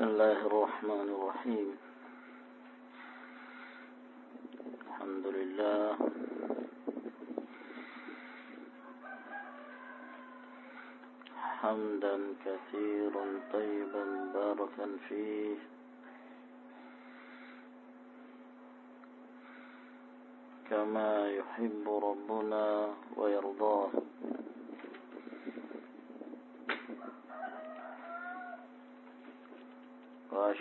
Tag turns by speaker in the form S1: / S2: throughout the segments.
S1: بسم الله الرحمن الرحيم. الحمد لله. حمدا كثيرا طيبا باركا فيه. كما يحب ربنا ويرضاه.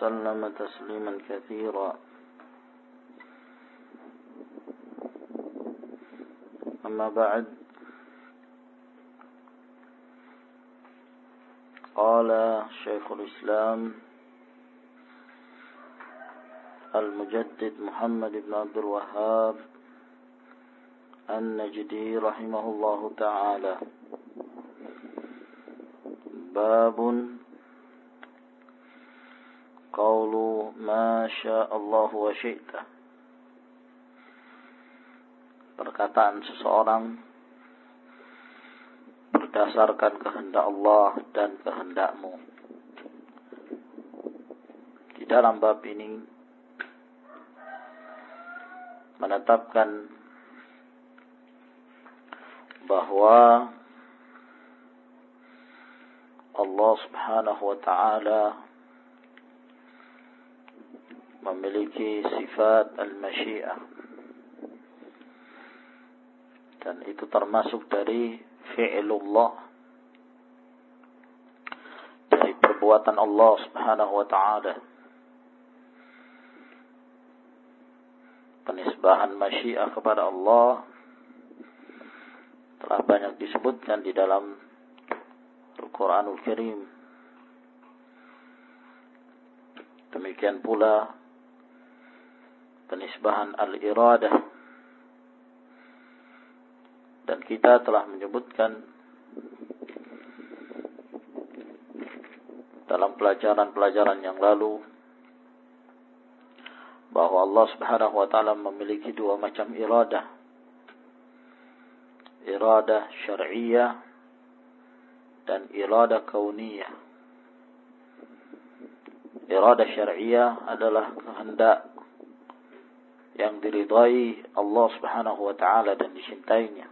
S1: وسلم تسليما كثيرا. أما بعد قال شيخ الإسلام المجدد محمد بن عبد الوهاب النجدي رحمه الله تعالى. باب شاء الله وشئت perkataan seseorang berdasarkan kehendak Allah dan kehendakmu. Di dalam bab ini menetapkan bahwa Allah Subhanahu wa taala memiliki sifat al-masyiah. Dan itu termasuk dari fi'lullah. Dari perbuatan Allah Subhanahu wa taala. Penisbahan masyiah kepada Allah telah banyak disebutkan di dalam Al-Qur'anul Karim. Demikian pula penisbahan al-iradah dan kita telah menyebutkan dalam pelajaran-pelajaran yang lalu bahwa Allah Subhanahu wa taala memiliki dua macam iradah. Iradah syar'iyyah dan iradah kauniyah. Iradah syar'iyyah adalah kehendak yang diridai Allah Subhanahu wa taala dan dicintainya.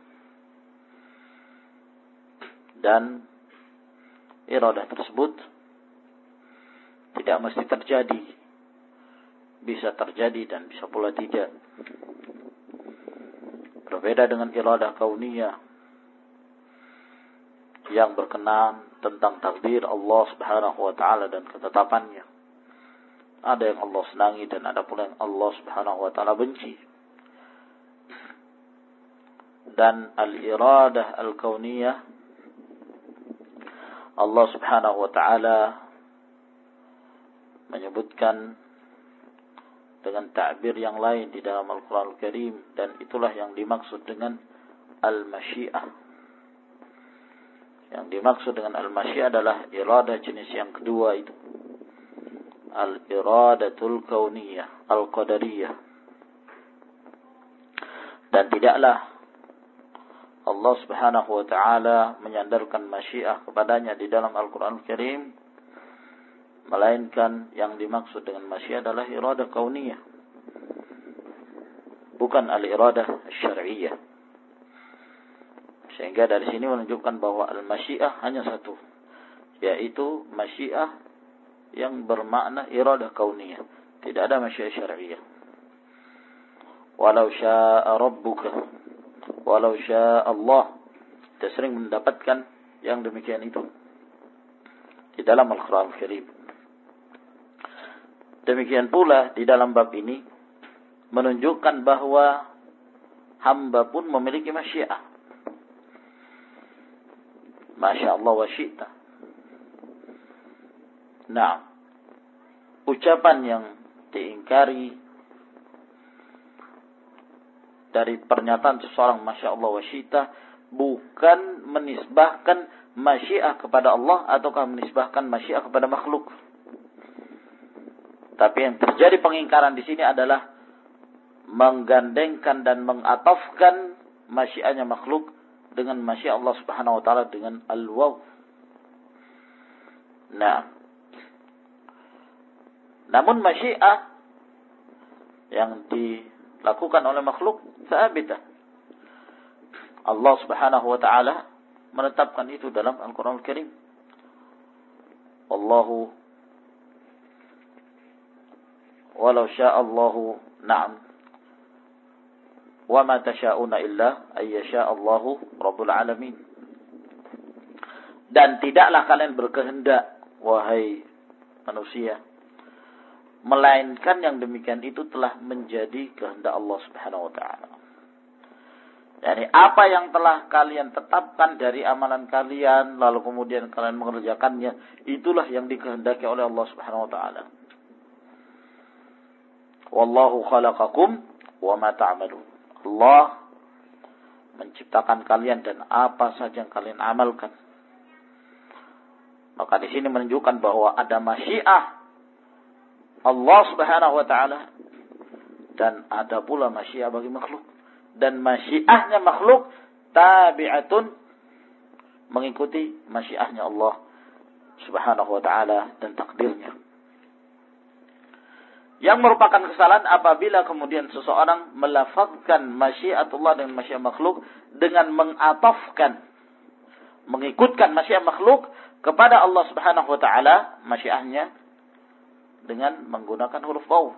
S1: Dan iradah tersebut tidak mesti terjadi. Bisa terjadi dan bisa pula tidak. Berbeda dengan iradah kauniyah yang berkenan tentang takdir Allah Subhanahu wa taala dan ketetapannya. Ada yang Allah senangi dan ada pula yang Allah Subhanahu wa taala benci. Dan al-iradah al-kauniyah Allah Subhanahu wa taala menyebutkan dengan takbir yang lain di dalam Al-Qur'an Al-Karim dan itulah yang dimaksud dengan al-masyiah. Yang dimaksud dengan al-masyiah adalah iradah jenis yang kedua itu al-iradatul kauniyah, al-qadariyah. Dan tidaklah Allah Subhanahu wa taala menyandarkan masyiah kepadanya di dalam Al-Qur'an Al-Karim melainkan yang dimaksud dengan masyiah adalah iradah kauniyah. Bukan al-iradah syar'iyyah. Sehingga dari sini menunjukkan bahwa al-masyiah hanya satu, yaitu masyiah yang bermakna iradah kauniyah. Tidak ada masyiah syar'iyyah. Walau syaa rabbuka walau syaa Allah. Kita sering mendapatkan yang demikian itu di dalam Al-Qur'an Al-Karim. Demikian pula di dalam bab ini menunjukkan bahwa hamba pun memiliki masyiah. Masya Allah wa. Nah, ucapan yang diingkari dari pernyataan seseorang Masya Allah wasyita bukan menisbahkan masyiah kepada Allah ataukah menisbahkan masyiah kepada makhluk. Tapi yang terjadi pengingkaran di sini adalah menggandengkan dan mengatafkan masyiahnya makhluk dengan masyiah Allah Subhanahu wa taala dengan al-waw. Nah. Namun masyiah yang dilakukan oleh makhluk sabitah. Allah Subhanahu wa taala menetapkan itu dalam Al-Qur'an Al-Karim. Wallahu walau syaa Allahu na'am wa ma tasha'una illa ay Allahu rabbul alamin. Dan tidaklah kalian berkehendak wahai manusia melainkan yang demikian itu telah menjadi kehendak Allah Subhanahu wa taala. Jadi apa yang telah kalian tetapkan dari amalan kalian lalu kemudian kalian mengerjakannya itulah yang dikehendaki oleh Allah Subhanahu wa taala. Wallahu khalaqakum wa ma ta'malun. Allah menciptakan kalian dan apa saja yang kalian amalkan. Maka di sini menunjukkan bahwa ada masyiah Allah Subhanahu wa taala dan ada pula masyiah bagi makhluk dan masyiahnya makhluk tabi'atun mengikuti masyiahnya Allah Subhanahu wa taala dan takdirnya. Yang merupakan kesalahan apabila kemudian seseorang melafazkan masyiatullah dengan masyiat makhluk dengan mengatafkan mengikutkan masyiat makhluk kepada Allah Subhanahu wa taala masyiahnya dengan menggunakan huruf waw.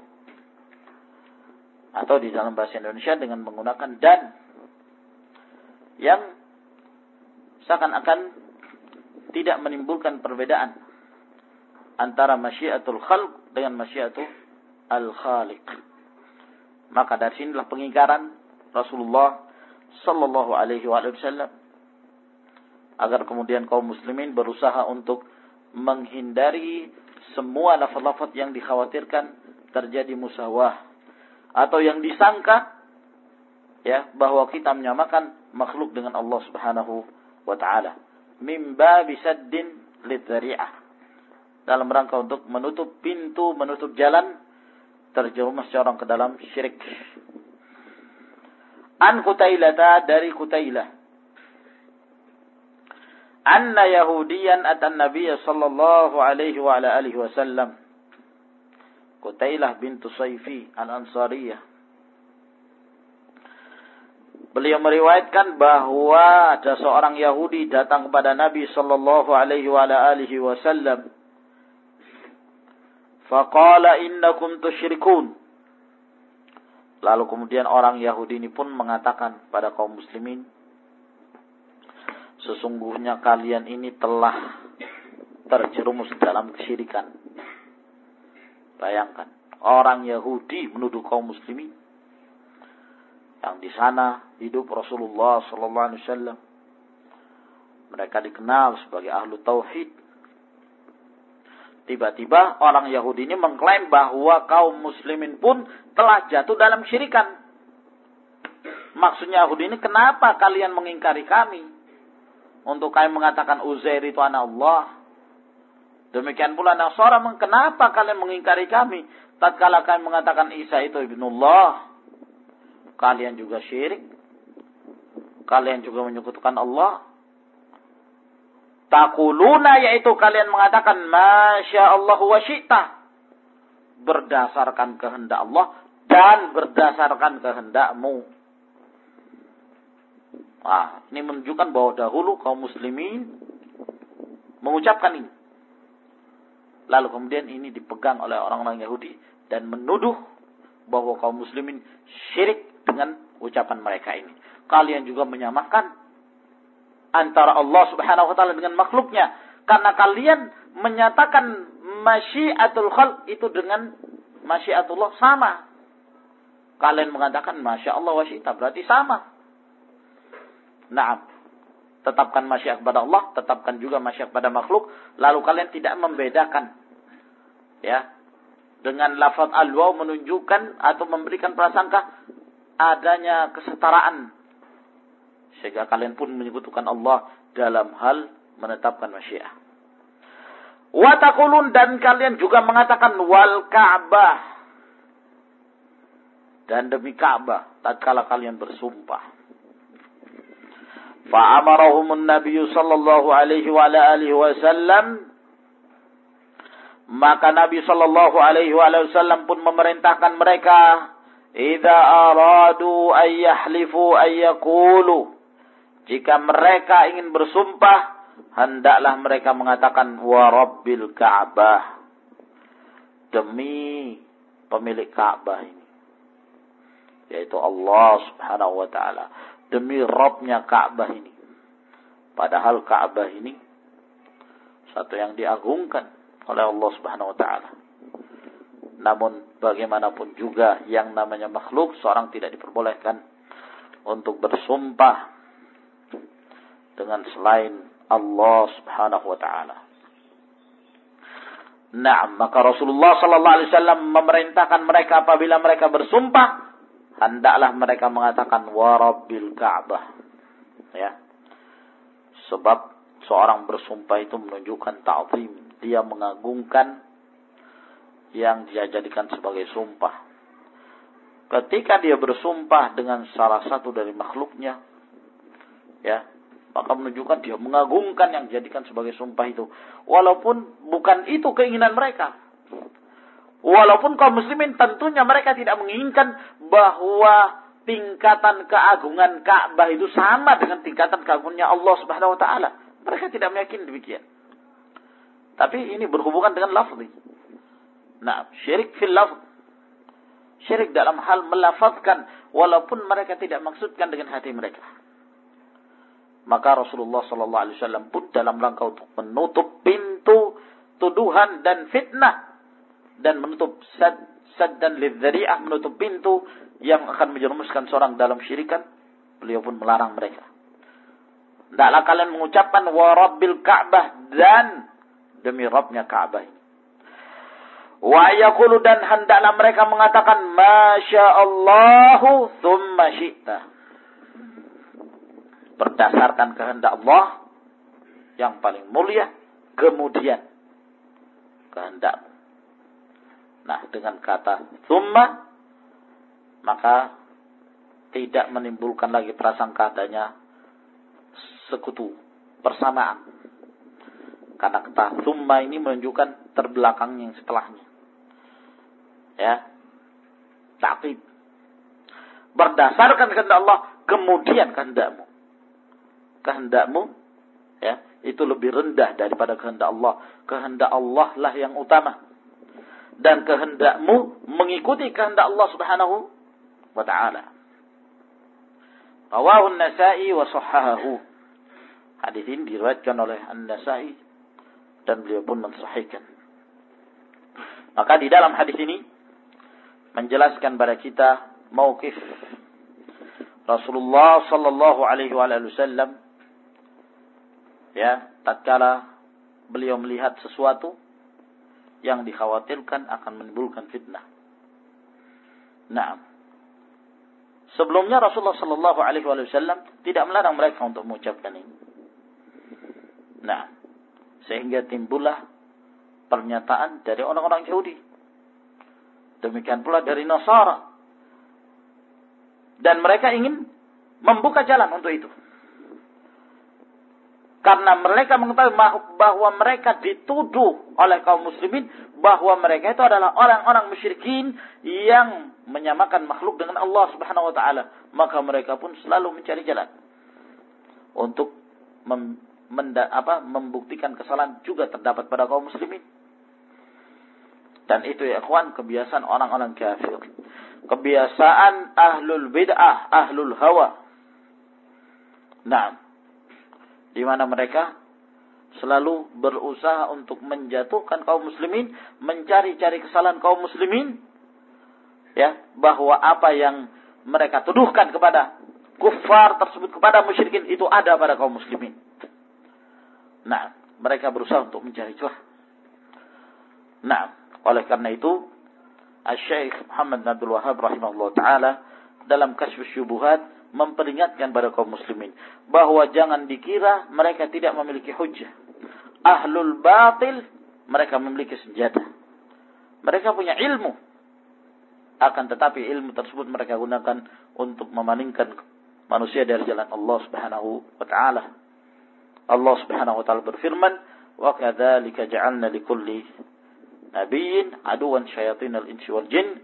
S1: Atau di dalam bahasa Indonesia dengan menggunakan dan. Yang seakan-akan tidak menimbulkan perbedaan antara masyiatul khalq dengan masyiatul al-khaliq. Maka dari sinilah pengingkaran Rasulullah sallallahu alaihi wasallam agar kemudian kaum muslimin berusaha untuk menghindari semua lafaz-lafaz yang dikhawatirkan terjadi musawah. Atau yang disangka ya bahwa kita menyamakan makhluk dengan Allah Subhanahu wa taala. Mim babi saddin lidzari'ah dalam rangka untuk menutup pintu menutup jalan terjerumus seorang ke dalam syirik. An kutailata dari kutailah anna yahudiyan atan nabiy sallallahu alaihi wa ala alihi wasallam Qutailah bintu Saifi al-Ansariyah Beliau meriwayatkan bahwa ada seorang Yahudi datang kepada Nabi sallallahu alaihi wa ala alihi wasallam. Faqala innakum tusyrikun. Lalu kemudian orang Yahudi ini pun mengatakan pada kaum muslimin, sesungguhnya kalian ini telah terjerumus dalam kesyirikan. Bayangkan, orang Yahudi menuduh kaum muslimin yang di sana hidup Rasulullah sallallahu alaihi wasallam. Mereka dikenal sebagai ahlu tauhid. Tiba-tiba orang Yahudi ini mengklaim bahwa kaum muslimin pun telah jatuh dalam syirikan. Maksudnya Yahudi ini kenapa kalian mengingkari kami? Untuk kalian mengatakan Uzair itu anak Allah. Demikian pula Nasara, kenapa kalian mengingkari kami? Tatkala kalian mengatakan Isa itu ibnullah, kalian juga syirik. Kalian juga menyekutukan Allah. Takuluna yaitu kalian mengatakan Masya Allah wa syi'ta. Berdasarkan kehendak Allah dan berdasarkan kehendakmu. Nah, ini menunjukkan bahwa dahulu kaum muslimin mengucapkan ini. Lalu kemudian ini dipegang oleh orang-orang Yahudi dan menuduh bahwa kaum muslimin syirik dengan ucapan mereka ini. Kalian juga menyamakan antara Allah Subhanahu wa taala dengan makhluknya karena kalian menyatakan masyiatul khalq itu dengan masyiatullah sama. Kalian mengatakan masya Allah wa berarti sama. Naam. Tetapkan masyiat kepada Allah, tetapkan juga masyiat kepada makhluk, lalu kalian tidak membedakan. Ya. dengan lafaz al-waw menunjukkan atau memberikan prasangka adanya kesetaraan. Sehingga kalian pun menyebutkan Allah dalam hal menetapkan masyiah. Watakulun dan kalian juga mengatakan wal Ka'bah. Dan demi Ka'bah, tatkala kalian bersumpah. Fa'amarahumun Nabi sallallahu alaihi wa alihi wasallam maka Nabi Shallallahu Alaihi Wasallam pun memerintahkan mereka, "Ida aradu ayyahlifu ayyakulu." Jika mereka ingin bersumpah, hendaklah mereka mengatakan wa rabbil Ka'bah. Demi pemilik Ka'bah ini. Yaitu Allah Subhanahu wa taala. Demi Rabbnya Ka'bah ini. Padahal Ka'bah ini satu yang diagungkan oleh Allah Subhanahu wa taala. Namun bagaimanapun juga yang namanya makhluk seorang tidak diperbolehkan untuk bersumpah dengan selain Allah Subhanahu wa taala. Nah, maka Rasulullah sallallahu alaihi wasallam memerintahkan mereka apabila mereka bersumpah hendaklah mereka mengatakan wa rabbil ka'bah. Ya. Sebab seorang bersumpah itu menunjukkan ta'zim dia mengagungkan yang dia jadikan sebagai sumpah. Ketika dia bersumpah dengan salah satu dari makhluknya, ya, maka menunjukkan dia mengagungkan yang dijadikan sebagai sumpah itu. Walaupun bukan itu keinginan mereka. Walaupun kaum muslimin tentunya mereka tidak menginginkan bahwa tingkatan keagungan Ka'bah itu sama dengan tingkatan keagungannya Allah Subhanahu wa taala. Mereka tidak meyakini demikian. Tapi ini berhubungan dengan lafzi. Nah, syirik fil lafz. Syirik dalam hal melafazkan walaupun mereka tidak maksudkan dengan hati mereka. Maka Rasulullah sallallahu alaihi wasallam pun dalam rangka untuk menutup pintu tuduhan dan fitnah dan menutup sad sad dan lidzari'ah menutup pintu yang akan menjerumuskan seorang dalam syirikan, beliau pun melarang mereka. Tidaklah kalian mengucapkan wa rabbil Ka'bah dan demi Rabbnya Ka'bah. Wa yakulu dan hendaklah mereka mengatakan Masya Allahu thumma syi'ta. Berdasarkan kehendak Allah yang paling mulia, kemudian kehendak. Nah, dengan kata thumma, maka tidak menimbulkan lagi prasangka adanya sekutu, persamaan. Karena kata summa ini menunjukkan terbelakang yang setelahnya. Ya. Tapi berdasarkan kehendak Allah, kemudian kehendakmu. Kehendakmu ya, itu lebih rendah daripada kehendak Allah. Kehendak Allah lah yang utama. Dan kehendakmu mengikuti kehendak Allah Subhanahu wa taala. Rawahu An-Nasa'i wa sahahahu. Hadis ini diriwayatkan oleh An-Nasa'i dan beliau pun mensahihkan. Maka di dalam hadis ini menjelaskan pada kita mauqif Rasulullah sallallahu alaihi wasallam ya tatkala beliau melihat sesuatu yang dikhawatirkan akan menimbulkan fitnah. Nah, sebelumnya Rasulullah sallallahu alaihi wasallam tidak melarang mereka untuk mengucapkan ini. Nah, sehingga timbullah pernyataan dari orang-orang Yahudi. Demikian pula dari Nasara. Dan mereka ingin membuka jalan untuk itu. Karena mereka mengetahui bahwa mereka dituduh oleh kaum muslimin bahwa mereka itu adalah orang-orang musyrikin yang menyamakan makhluk dengan Allah Subhanahu wa taala, maka mereka pun selalu mencari jalan untuk menda, apa, membuktikan kesalahan juga terdapat pada kaum muslimin. Dan itu ya ikhwan kebiasaan orang-orang kafir. Kebiasaan ahlul bid'ah, ahlul hawa. Nah, di mana mereka selalu berusaha untuk menjatuhkan kaum muslimin, mencari-cari kesalahan kaum muslimin, ya, bahwa apa yang mereka tuduhkan kepada kufar tersebut kepada musyrikin itu ada pada kaum muslimin. Nah, mereka berusaha untuk mencari celah. Nah, oleh karena itu Syekh Muhammad bin Abdul Wahab rahimahullah taala dalam Kasyfus Syubuhat memperingatkan pada kaum muslimin bahwa jangan dikira mereka tidak memiliki hujah. Ahlul batil mereka memiliki senjata. Mereka punya ilmu. Akan tetapi ilmu tersebut mereka gunakan untuk memalingkan manusia dari jalan Allah Subhanahu wa taala. Allah Subhanahu wa taala berfirman, "Wa kadzalika ja'alna likulli nabiyyin aduwan syayatinal insi wal jin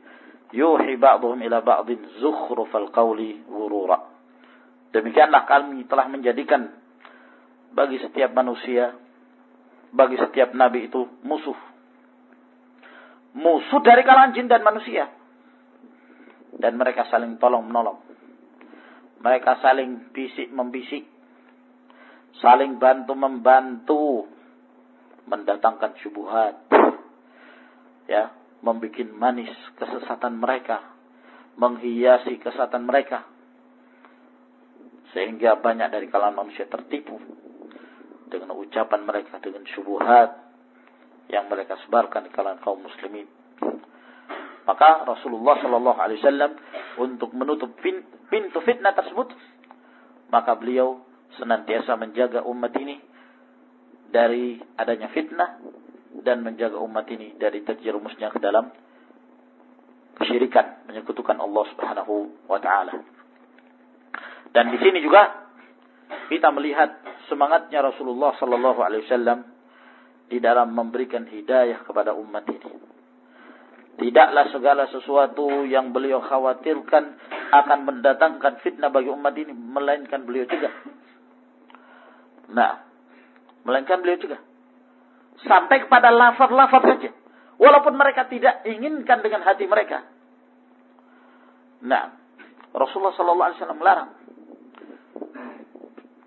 S1: yuhi ba'dhum ila ba'dhin zukhrufal qawli ghurura." Demikianlah kami telah menjadikan bagi setiap manusia bagi setiap nabi itu musuh. Musuh dari kalangan jin dan manusia. Dan mereka saling tolong menolong. Mereka saling bisik membisik. Saling bantu membantu. Mendatangkan syubuhat. Ya, membuat manis kesesatan mereka. Menghiasi kesesatan mereka. Sehingga banyak dari kalangan manusia tertipu dengan ucapan mereka, dengan syubhat yang mereka sebarkan di kalangan kaum muslimin. Maka Rasulullah Shallallahu Alaihi Wasallam untuk menutup pintu fitnah tersebut, maka beliau senantiasa menjaga umat ini dari adanya fitnah dan menjaga umat ini dari terjerumusnya ke dalam kesyirikan, menyekutukan Allah Subhanahu wa taala. Dan di sini juga kita melihat semangatnya Rasulullah sallallahu alaihi wasallam di dalam memberikan hidayah kepada umat ini. Tidaklah segala sesuatu yang beliau khawatirkan akan mendatangkan fitnah bagi umat ini, melainkan beliau juga. Nah, melainkan beliau juga. Sampai kepada lafaz-lafaz saja. Walaupun mereka tidak inginkan dengan hati mereka. Nah, Rasulullah Sallallahu Alaihi Wasallam melarang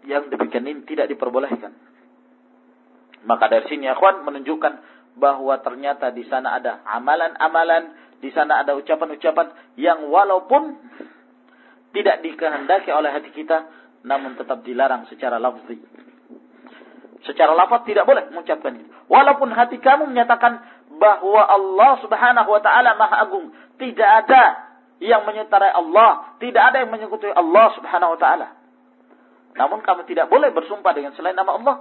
S1: yang demikian ini tidak diperbolehkan. Maka dari sini akhwan menunjukkan bahwa ternyata di sana ada amalan-amalan, di sana ada ucapan-ucapan yang walaupun tidak dikehendaki oleh hati kita, namun tetap dilarang secara lafzi. Secara lafaz tidak boleh mengucapkan itu. Walaupun hati kamu menyatakan bahwa Allah Subhanahu wa taala Maha Agung, tidak ada yang menyertai Allah, tidak ada yang menyekutuai Allah Subhanahu wa taala. Namun kamu tidak boleh bersumpah dengan selain nama Allah.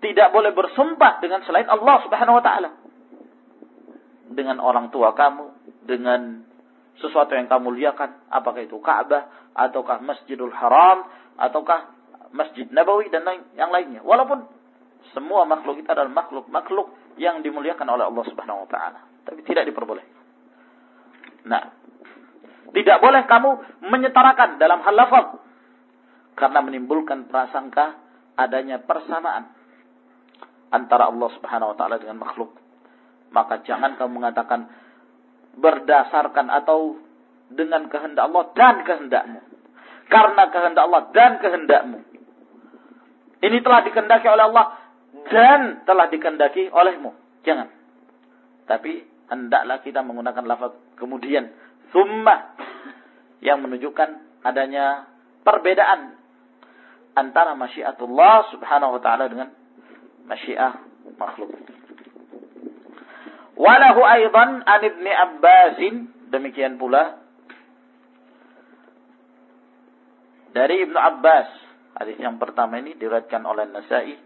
S1: Tidak boleh bersumpah dengan selain Allah subhanahu wa ta'ala. Dengan orang tua kamu. Dengan sesuatu yang kamu liakan. Apakah itu Ka'bah. Ataukah Masjidul Haram. Ataukah Masjid Nabawi dan yang lainnya. Walaupun semua makhluk kita adalah makhluk-makhluk yang dimuliakan oleh Allah subhanahu wa ta'ala. Tapi tidak diperbolehkan. Nah. Tidak boleh kamu menyetarakan dalam hal lafaz karena menimbulkan prasangka adanya persamaan antara Allah Subhanahu wa taala dengan makhluk. Maka jangan kamu mengatakan berdasarkan atau dengan kehendak Allah dan kehendakmu. Karena kehendak Allah dan kehendakmu. Ini telah dikehendaki oleh Allah dan telah dikehendaki olehmu. Jangan. Tapi hendaklah kita menggunakan lafaz kemudian summa yang menunjukkan adanya perbedaan antara masyiatullah subhanahu wa ta'ala dengan masyiah makhluk. Walahu aidan an ibni Abbasin. Demikian pula. Dari Ibnu Abbas. Hadis yang pertama ini diriwayatkan oleh Nasai.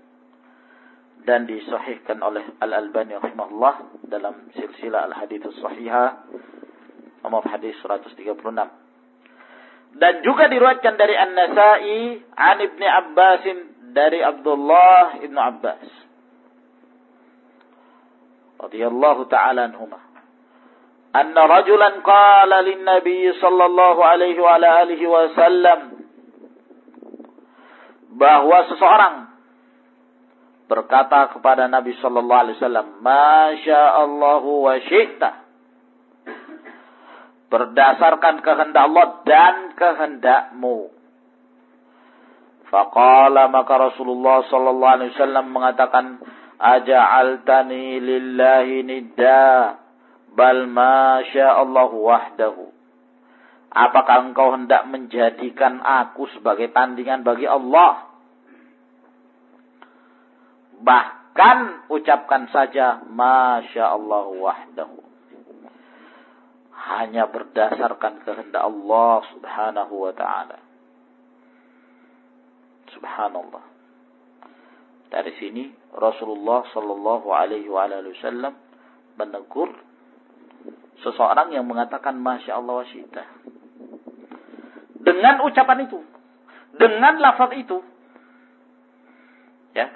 S1: Dan disahihkan oleh Al-Albani rahimahullah. Dalam silsilah Al-Hadithus Sahihah. Nomor hadis 136. Dan juga diriwayatkan dari An-Nasa'i an Ibni Abbas dari Abdullah Ibnu Abbas. Radhiyallahu ta'ala anhuma. Anna rajulan qala lin Nabi sallallahu alaihi wa alihi wasallam bahwa seseorang berkata kepada Nabi sallallahu alaihi wasallam, "Masya Allah wa syi'ta." berdasarkan kehendak Allah dan kehendakmu. Faqala maka Rasulullah sallallahu alaihi wasallam mengatakan aja'altani lillahi nidda bal ma Allah wahdahu. Apakah engkau hendak menjadikan aku sebagai tandingan bagi Allah? Bahkan ucapkan saja Masya Allah wahdahu. hanya berdasarkan kehendak Allah Subhanahu wa taala. Subhanallah. Dari sini Rasulullah sallallahu alaihi wasallam menegur seseorang yang mengatakan masya Allah wa Dengan ucapan itu, dengan lafaz itu, ya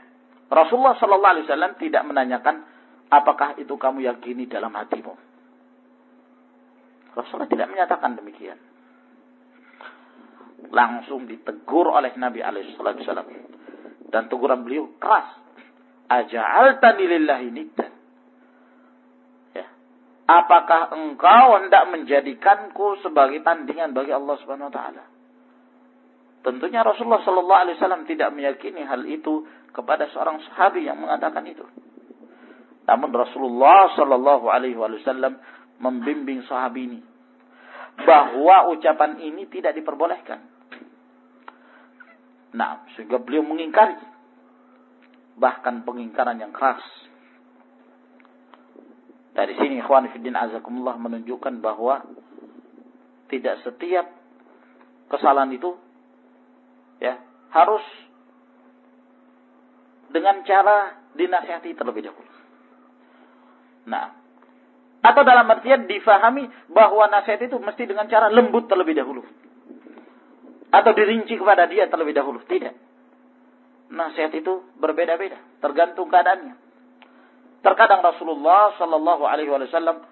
S1: Rasulullah sallallahu alaihi wasallam tidak menanyakan apakah itu kamu yakini dalam hatimu. Rasulullah tidak menyatakan demikian. Langsung ditegur oleh Nabi Alaihissalam. Dan teguran beliau keras. Aja'altani lillahi niddan. Apakah engkau hendak menjadikanku sebagai tandingan bagi Allah Subhanahu wa taala? Tentunya Rasulullah Sallallahu Alaihi Wasallam tidak meyakini hal itu kepada seorang sahabi yang mengatakan itu. Namun Rasulullah Sallallahu Alaihi Wasallam membimbing sahabi ini bahwa ucapan ini tidak diperbolehkan. Nah, sehingga beliau mengingkari bahkan pengingkaran yang keras. Dari sini ikhwan fiddin azakumullah menunjukkan bahwa tidak setiap kesalahan itu ya harus dengan cara dinasihati terlebih dahulu. Nah, atau dalam artian difahami bahwa nasihat itu mesti dengan cara lembut terlebih dahulu. Atau dirinci kepada dia terlebih dahulu. Tidak. Nasihat itu berbeda-beda. Tergantung keadaannya. Terkadang Rasulullah Sallallahu Alaihi Wasallam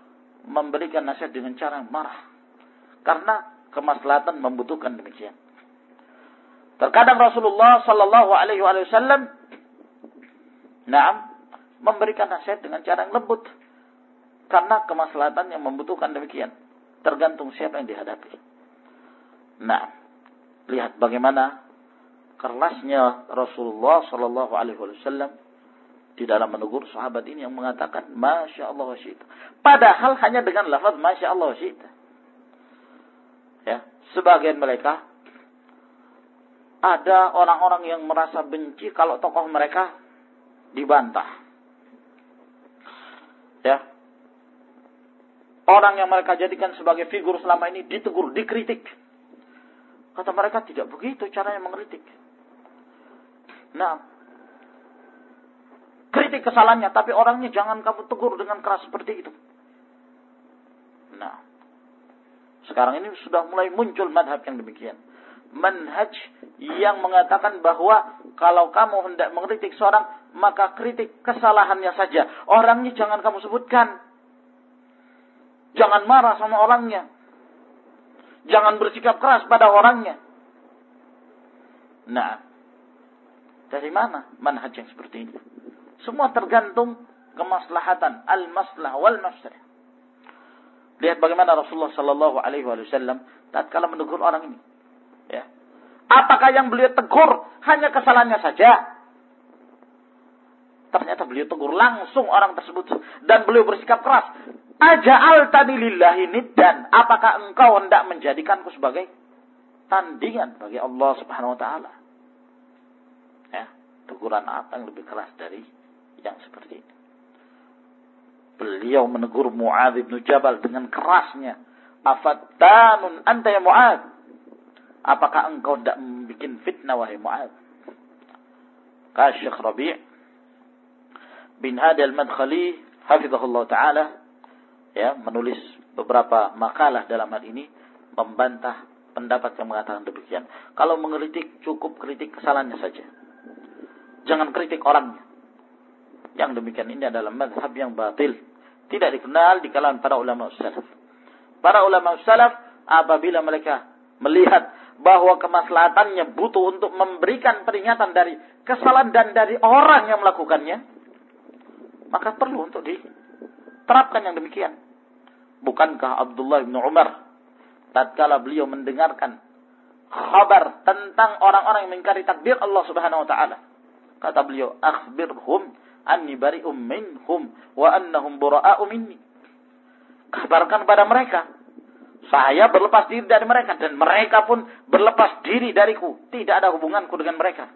S1: memberikan nasihat dengan cara marah. Karena kemaslahatan membutuhkan demikian. Terkadang Rasulullah Sallallahu Alaihi Wasallam Naam memberikan nasihat dengan cara yang lembut karena kemaslahatan yang membutuhkan demikian. Tergantung siapa yang dihadapi. Nah, lihat bagaimana kerasnya Rasulullah Shallallahu Alaihi Wasallam di dalam menegur sahabat ini yang mengatakan Masya Allah wasyita. Padahal hanya dengan lafaz Masya Allah wasyita. Ya, sebagian mereka ada orang-orang yang merasa benci kalau tokoh mereka dibantah. Ya, orang yang mereka jadikan sebagai figur selama ini ditegur, dikritik. Kata mereka tidak begitu caranya mengkritik. Nah, kritik kesalahannya, tapi orangnya jangan kamu tegur dengan keras seperti itu. Nah, sekarang ini sudah mulai muncul madhab yang demikian. Manhaj yang mengatakan bahwa kalau kamu hendak mengkritik seorang, maka kritik kesalahannya saja. Orangnya jangan kamu sebutkan. Jangan marah sama orangnya. Jangan bersikap keras pada orangnya. Nah, dari mana manhaj yang seperti ini? Semua tergantung kemaslahatan, al-maslah wal mafsadah. Lihat bagaimana Rasulullah Sallallahu Alaihi Wasallam tatkala menegur orang ini. Ya. Apakah yang beliau tegur hanya kesalahannya saja? Ternyata beliau tegur langsung orang tersebut dan beliau bersikap keras. Aja'al lillahi niddan. Apakah engkau hendak menjadikanku sebagai tandingan bagi Allah subhanahu wa ta'ala? Ya, teguran apa yang lebih keras dari yang seperti ini? Beliau menegur Mu'adz bin Jabal dengan kerasnya. Afattanun anta ya Mu'adz? Apakah engkau tidak membuat fitnah wahai Mu'adz? Kasyikh Rabi' bin Hadi al-Madkhali hafizahullah ta'ala ya menulis beberapa makalah dalam hal ini membantah pendapat yang mengatakan demikian. Kalau mengkritik cukup kritik kesalahannya saja. Jangan kritik orangnya. Yang demikian ini adalah madhab yang batil. Tidak dikenal di kalangan para ulama salaf. Para ulama salaf apabila mereka melihat bahwa kemaslahatannya butuh untuk memberikan peringatan dari kesalahan dan dari orang yang melakukannya, maka perlu untuk diterapkan yang demikian. Bukankah Abdullah bin Umar tatkala beliau mendengarkan kabar tentang orang-orang yang mengingkari takdir Allah Subhanahu wa taala. Kata beliau, "Akhbirhum anni bari'um minhum wa annahum bura'a'u minni." Kabarkan pada mereka, saya berlepas diri dari mereka dan mereka pun berlepas diri dariku. Tidak ada hubunganku dengan mereka.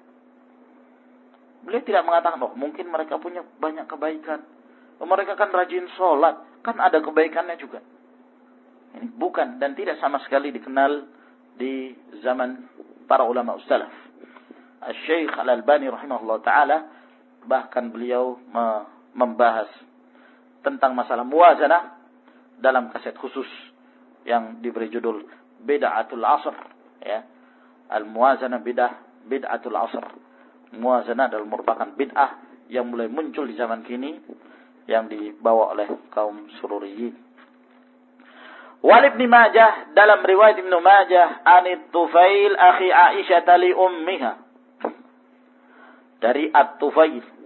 S1: Beliau tidak mengatakan, oh mungkin mereka punya banyak kebaikan. Mereka kan rajin sholat. Kan ada kebaikannya juga. Ini bukan dan tidak sama sekali dikenal di zaman para ulama salaf. Al-Syeikh Al-Albani rahimahullah taala bahkan beliau membahas tentang masalah muwazanah dalam kaset khusus yang diberi judul Bid'atul Asr ya. Al-muwazanah bidah bid'atul asr. Muwazanah adalah merupakan bid'ah yang mulai muncul di zaman kini yang dibawa oleh kaum sururiyin. Wal Ibn Majah dalam riwayat Ibn Majah anit Tufail akhi Aisyah li ummiha. Dari At-Tufail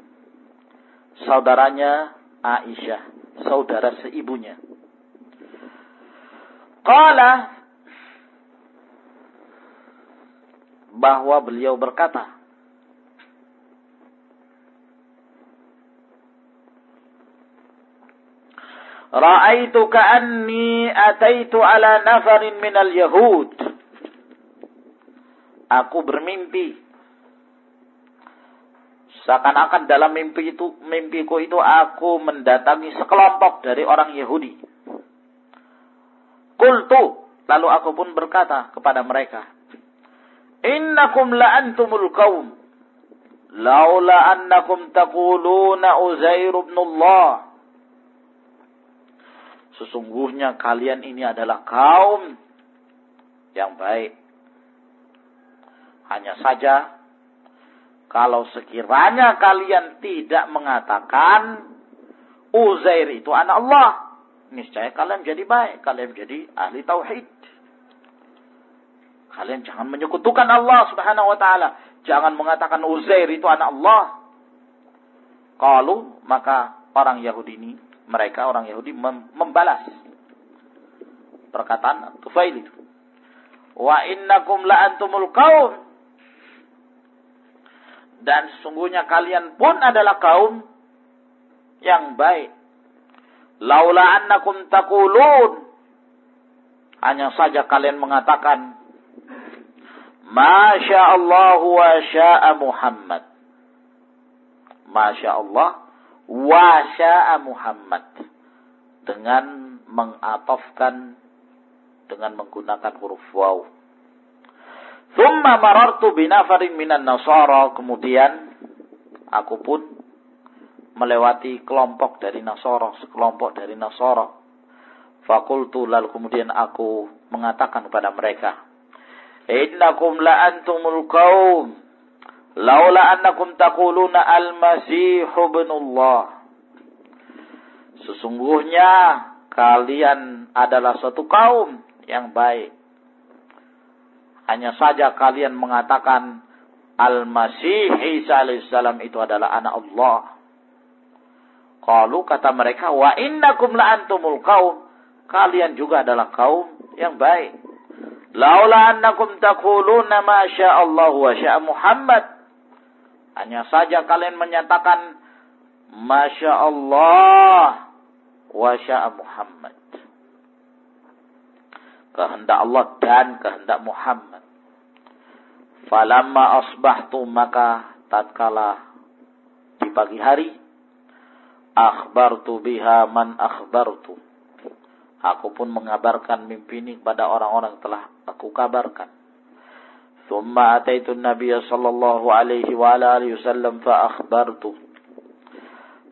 S1: saudaranya Aisyah, saudara seibunya. Qala bahwa beliau berkata, Ra'aitu ka'anni ataitu ala nafarin minal yahud. Aku bermimpi. Seakan-akan dalam mimpi itu, mimpiku itu aku mendatangi sekelompok dari orang Yahudi. Kultu, lalu aku pun berkata kepada mereka, Innakum la'antumul qawm. Laula annakum taquluna Uzair ibn Allah Sesungguhnya kalian ini adalah kaum yang baik. Hanya saja, kalau sekiranya kalian tidak mengatakan Uzair itu anak Allah, niscaya kalian jadi baik, kalian jadi ahli tauhid. Kalian jangan menyekutukan Allah Subhanahu wa taala, jangan mengatakan Uzair itu anak Allah. Kalau maka orang Yahudi ini mereka orang Yahudi mem membalas perkataan Tufail itu. Wa innakum la antumul qaum dan sesungguhnya kalian pun adalah kaum yang baik. Laula annakum taqulun hanya saja kalian mengatakan Masya Allah wa sya'a Muhammad. Masya Allah wasya'a Muhammad dengan mengatofkan dengan menggunakan huruf waw. Thumma marartu binafarin minan nasara. Kemudian aku pun melewati kelompok dari Nasara, sekelompok dari Nasara. Fakultu lalu kemudian aku mengatakan kepada mereka, Innakum la antumul qaum Laula annakum taquluna al-masih ibnullah. Sesungguhnya kalian adalah suatu kaum yang baik. Hanya saja kalian mengatakan Al-Masih Isa alaihissalam itu adalah anak Allah. Kalau kata mereka, wa innakum la antumul kaum. Kalian juga adalah kaum yang baik. Laula annakum taquluna ma Allah wa syaa Muhammad. Hanya saja kalian menyatakan Masya Allah wa sya'a Muhammad kehendak Allah dan kehendak Muhammad. Falamma asbahtu maka tatkala di pagi hari akhbartu biha man akhbartu. Aku pun mengabarkan mimpi ini kepada orang-orang telah aku kabarkan. Thumma ataitu Nabi sallallahu alaihi wa alihi wasallam fa akhbartu.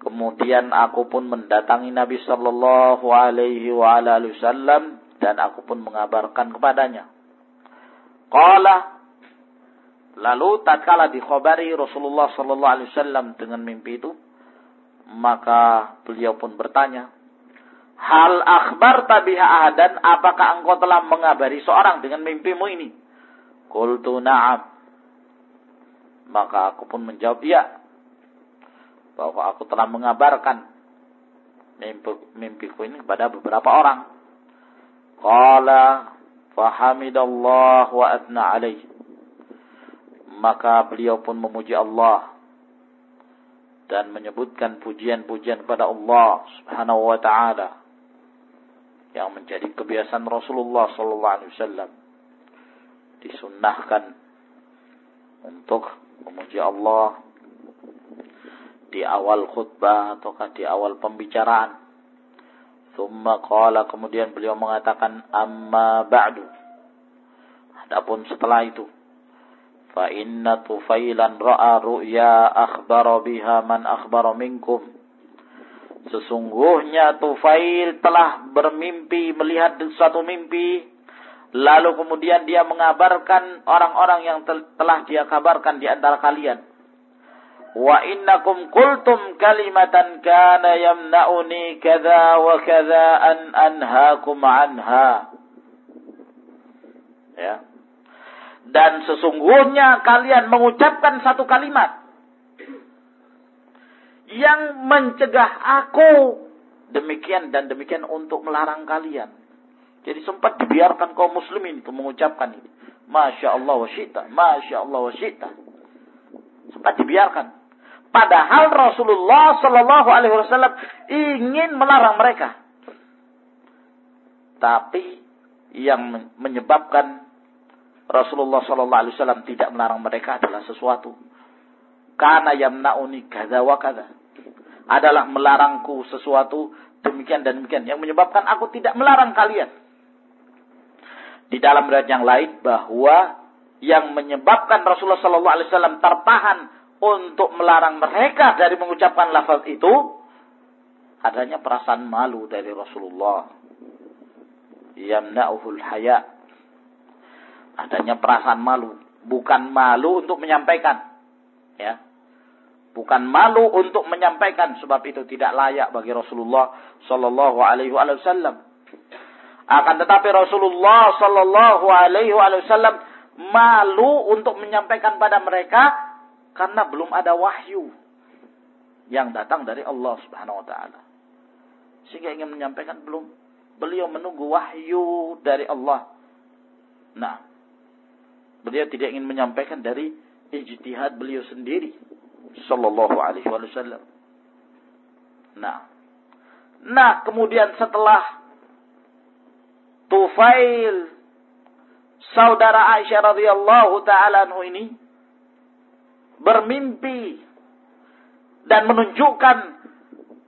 S1: Kemudian aku pun mendatangi Nabi sallallahu alaihi wa alihi wasallam dan aku pun mengabarkan kepadanya. Qala Lalu tatkala dikhobari Rasulullah Sallallahu Alaihi Wasallam dengan mimpi itu, maka beliau pun bertanya, Hal akhbar tabiha ahadan, apakah engkau telah mengabari seorang dengan mimpimu ini? Qultu na'am. Maka aku pun menjawab iya. Bahwa aku telah mengabarkan mimpi, mimpiku ini kepada beberapa orang. Qala fahamidallah wa atna alaih. Maka beliau pun memuji Allah dan menyebutkan pujian-pujian kepada Allah Subhanahu wa taala yang menjadi kebiasaan Rasulullah sallallahu alaihi wasallam disunnahkan untuk memuji Allah di awal khutbah ataukah di awal pembicaraan. Thumma qala kemudian beliau mengatakan amma ba'du. Adapun setelah itu fa inna tufailan ra'a ru'ya akhbara biha man akhbara minkum sesungguhnya Tufail telah bermimpi melihat suatu mimpi lalu kemudian dia mengabarkan orang-orang yang telah dia kabarkan di antara kalian wa innakum qultum kalimatan kana yamna'uni kadza wa kadza an anhaakum anha ya dan sesungguhnya kalian mengucapkan satu kalimat yang mencegah aku demikian dan demikian untuk melarang kalian. Jadi sempat dibiarkan kaum muslimin itu mengucapkan ini. Masya Allah wa syita. Masya Allah wa syita. Sempat dibiarkan. Padahal Rasulullah Shallallahu Alaihi Wasallam ingin melarang mereka. Tapi yang menyebabkan Rasulullah Shallallahu Alaihi Wasallam tidak melarang mereka adalah sesuatu. Karena yamnauni kada wa. Adalah melarangku sesuatu demikian dan demikian. Yang menyebabkan aku tidak melarang kalian. Di dalam riwayat yang lain bahwa yang menyebabkan Rasulullah Shallallahu Alaihi Wasallam tertahan untuk melarang mereka dari mengucapkan lafaz itu adanya perasaan malu dari Rasulullah. Yamna'uhul haya adanya perasaan malu, bukan malu untuk menyampaikan. Ya. Bukan malu untuk menyampaikan sebab itu tidak layak bagi Rasulullah sallallahu alaihi wasallam. Akan tetapi Rasulullah sallallahu alaihi wasallam malu untuk menyampaikan pada mereka karena belum ada wahyu yang datang dari Allah Subhanahu wa taala. Sehingga ingin menyampaikan belum beliau menunggu wahyu dari Allah. Nah, Beliau tidak ingin menyampaikan dari ijtihad beliau sendiri sallallahu alaihi wasallam. Nah. Nah, kemudian setelah Tufail saudara Aisyah radhiyallahu taala ini bermimpi dan menunjukkan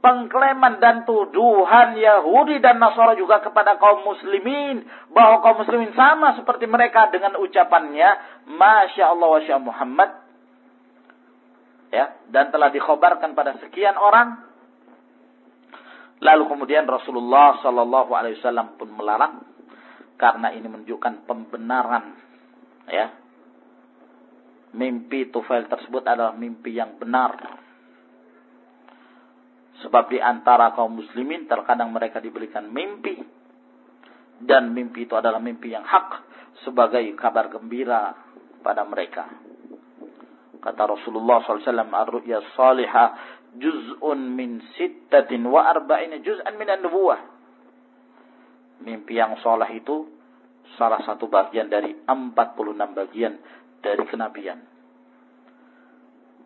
S1: pengklaman dan tuduhan Yahudi dan Nasara juga kepada kaum muslimin bahwa kaum muslimin sama seperti mereka dengan ucapannya Masya Allah wa Muhammad. Ya dan telah dikhobarkan pada sekian orang. Lalu kemudian Rasulullah Shallallahu Alaihi Wasallam pun melarang karena ini menunjukkan pembenaran ya mimpi Tufail tersebut adalah mimpi yang benar Sebab di antara kaum muslimin terkadang mereka diberikan mimpi. Dan mimpi itu adalah mimpi yang hak sebagai kabar gembira pada mereka. Kata Rasulullah SAW, Ar-ru'ya salihah juz'un min sittatin wa arba'ina juz'an min an-nubuwah. Mimpi yang soleh itu salah satu bagian dari 46 bagian dari kenabian.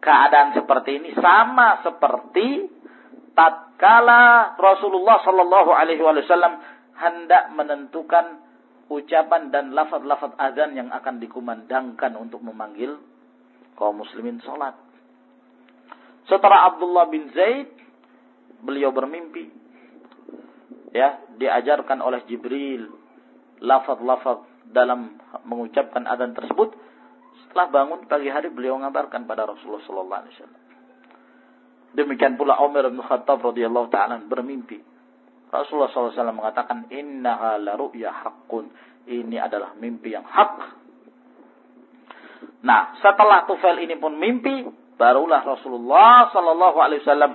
S1: Keadaan seperti ini sama seperti tatkala Rasulullah Shallallahu Alaihi Wasallam hendak menentukan ucapan dan lafaz-lafaz azan yang akan dikumandangkan untuk memanggil kaum muslimin sholat. Setelah Abdullah bin Zaid, beliau bermimpi. Ya, diajarkan oleh Jibril lafaz-lafaz dalam mengucapkan azan tersebut. Setelah bangun pagi hari beliau mengabarkan pada Rasulullah Sallallahu Alaihi Wasallam. Demikian pula Umar bin Khattab radhiyallahu taala bermimpi. Rasulullah SAW mengatakan, Innaha la ru'ya haqqun. Ini adalah mimpi yang hak. Nah, setelah Tufail ini pun mimpi, barulah Rasulullah Sallallahu Alaihi Wasallam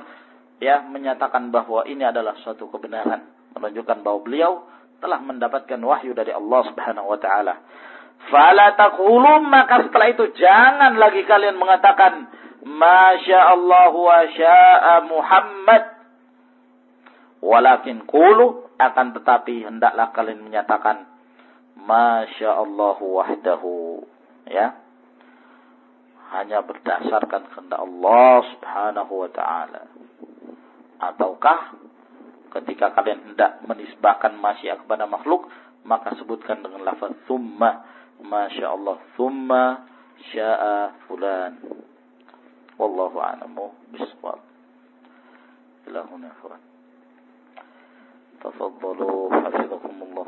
S1: ya menyatakan bahwa ini adalah suatu kebenaran, menunjukkan bahwa beliau telah mendapatkan wahyu dari Allah Subhanahu Wa Taala. Fala taqulum maka setelah itu jangan lagi kalian mengatakan Masya Allah wa sya'a Muhammad. Walakin kulu akan tetapi hendaklah kalian menyatakan Masya Allah wahdahu. Ya. Hanya berdasarkan kehendak Allah subhanahu wa ta'ala. Ataukah ketika kalian hendak menisbahkan masya kepada makhluk, maka sebutkan dengan lafaz ما شاء الله. ثم شاء فلان. والله أعلم بالصواب. إلى هنا فقط تفضلوا حفظكم الله.